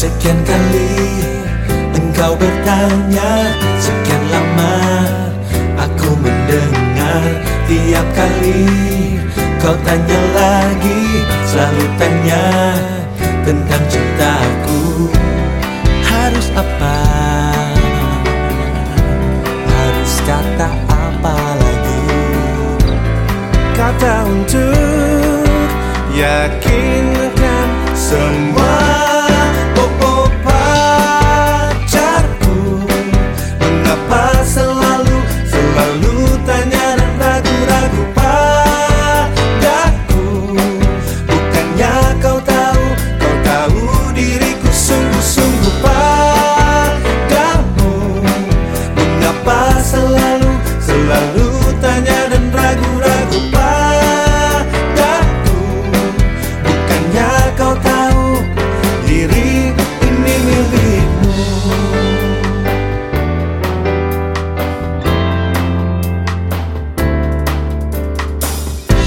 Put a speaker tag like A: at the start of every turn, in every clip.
A: Sekian kali engkau bertanya Sekian lama aku mendengar Tiap kali kau tanya lagi Selalu tanya tentang cintaku Harus apa? Harus kata apa lagi?
B: Kata untuk yakinkan semua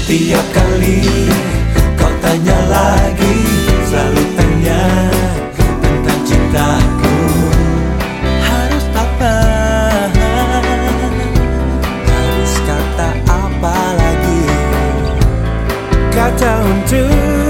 A: Tiap kali kau tanya lagi Selalu tanya tentang cintaku Harus apa? Harus kata apa lagi?
B: Kata untuk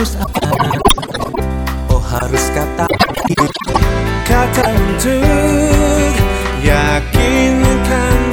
A: harus apa Oh harus kata
B: Kata untuk yakinkan